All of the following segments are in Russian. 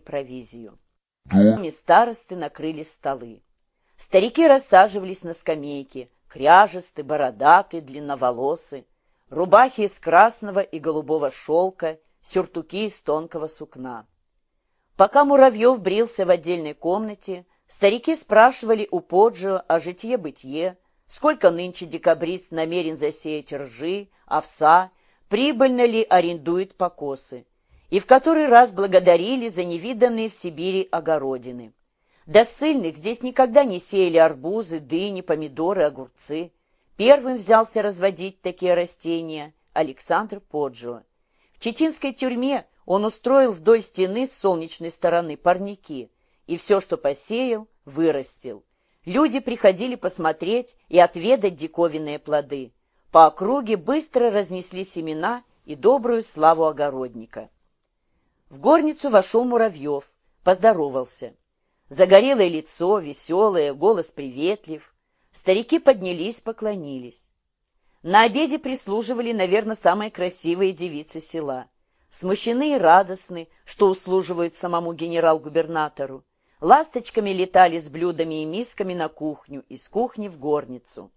провизию. Доме старосты накрыли столы. Старики рассаживались на скамейке, кряжесты, бородаты, длинноволосы, рубахи из красного и голубого шелка, сюртуки из тонкого сукна. Пока Муравьев брился в отдельной комнате, старики спрашивали у Поджио о житье-бытие, сколько нынче декабрист намерен засеять ржи, овса, прибыльно ли арендует покосы, и в который раз благодарили за невиданные в Сибири огородины. До ссыльных здесь никогда не сеяли арбузы, дыни, помидоры, огурцы. Первым взялся разводить такие растения Александр Поджио. В чеченской тюрьме он устроил вдоль стены с солнечной стороны парники, и все, что посеял, вырастил. Люди приходили посмотреть и отведать диковинные плоды. По округе быстро разнесли семена и добрую славу огородника. В горницу вошел Муравьев, поздоровался. Загорелое лицо, веселое, голос приветлив. Старики поднялись, поклонились. На обеде прислуживали, наверное, самые красивые девицы села. Смущены и радостны, что услуживают самому генерал-губернатору ласточками летали с блюдами и мисками на кухню, из кухни в горницу.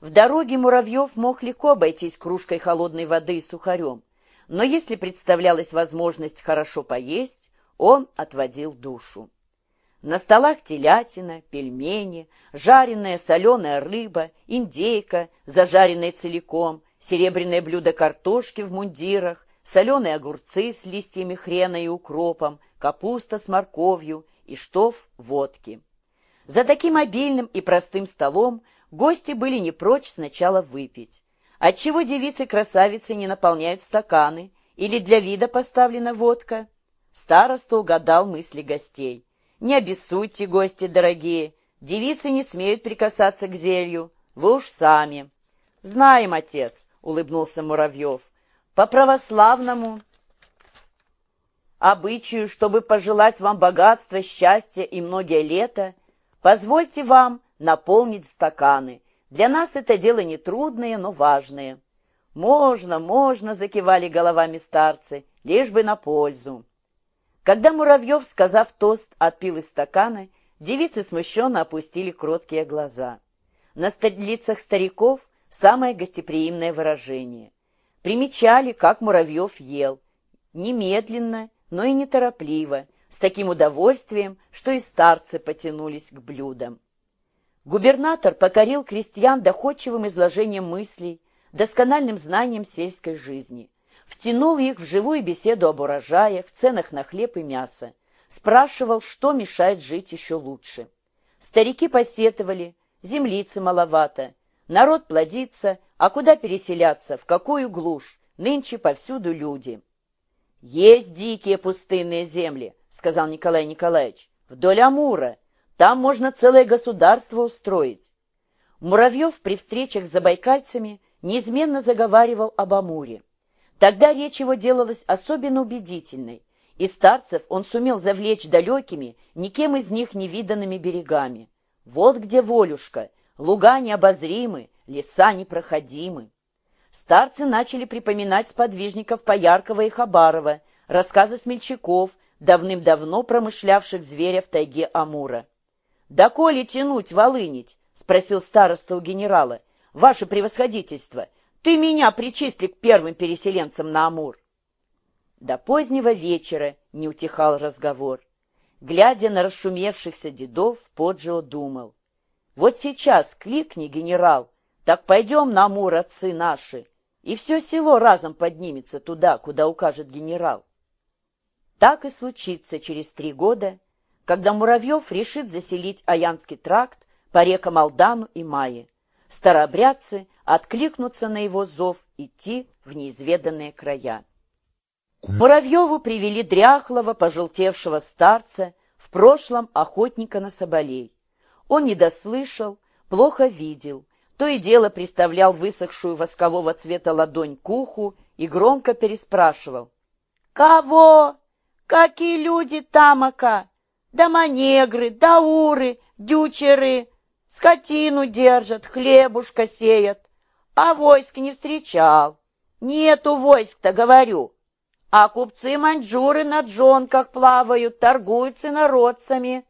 В дороге Муравьев мог легко обойтись кружкой холодной воды и сухарем, но если представлялась возможность хорошо поесть, он отводил душу. На столах телятина, пельмени, жареная соленая рыба, индейка, зажаренная целиком, серебряное блюдо картошки в мундирах, соленые огурцы с листьями хрена и укропом, капуста с морковью, и штоф водки. За таким обильным и простым столом гости были не прочь сначала выпить. Отчего девицы-красавицы не наполняют стаканы или для вида поставлена водка? Староста угадал мысли гостей. Не обессудьте, гости дорогие, девицы не смеют прикасаться к зелью, вы уж сами. Знаем, отец, улыбнулся Муравьев, по православному обычаю, чтобы пожелать вам богатства, счастья и многие лета, позвольте вам наполнить стаканы. Для нас это дело не трудное, но важное. Можно, можно, закивали головами старцы, лишь бы на пользу. Когда Муравьев, сказав тост, отпил из стакана, девицы смущенно опустили кроткие глаза. На лицах стариков самое гостеприимное выражение. Примечали, как Муравьев ел. Немедленно, но и неторопливо, с таким удовольствием, что и старцы потянулись к блюдам. Губернатор покорил крестьян доходчивым изложением мыслей, доскональным знанием сельской жизни, втянул их в живую беседу об урожаях, ценах на хлеб и мясо, спрашивал, что мешает жить еще лучше. Старики посетовали, землицы маловато, народ плодится, а куда переселяться, в какую глушь, нынче повсюду люди. «Есть дикие пустынные земли», — сказал Николай Николаевич, — «вдоль Амура. Там можно целое государство устроить». Муравьев при встречах с забайкальцами неизменно заговаривал об Амуре. Тогда речь его делалась особенно убедительной, и старцев он сумел завлечь далекими, никем из них невиданными берегами. Вот где волюшка, луга необозримы, леса непроходимы. Старцы начали припоминать сподвижников Пояркова и Хабарова, рассказы смельчаков, давным-давно промышлявших зверя в тайге Амура. «Да коли тянуть, волынить?» — спросил староста у генерала. «Ваше превосходительство, ты меня причисли к первым переселенцам на Амур». До позднего вечера не утихал разговор. Глядя на расшумевшихся дедов, Поджио думал. «Вот сейчас кликни, генерал, так пойдем на Амур, отцы наши, и все село разом поднимется туда, куда укажет генерал. Так и случится через три года, когда Муравьев решит заселить Аянский тракт по рекам Алдану и Майе. Старообрядцы откликнутся на его зов идти в неизведанные края. Муравьеву привели дряхлого, пожелтевшего старца, в прошлом охотника на соболей. Он недослышал, плохо видел, то и дело приставлял высохшую воскового цвета ладонь к уху и громко переспрашивал. «Кого? Какие люди тамака? Дома негры, дауры, дючеры, скотину держат, хлебушка сеят, а войск не встречал. Нету войск-то, говорю. А купцы-маньчжуры на джонках плавают, торгуют с инородцами.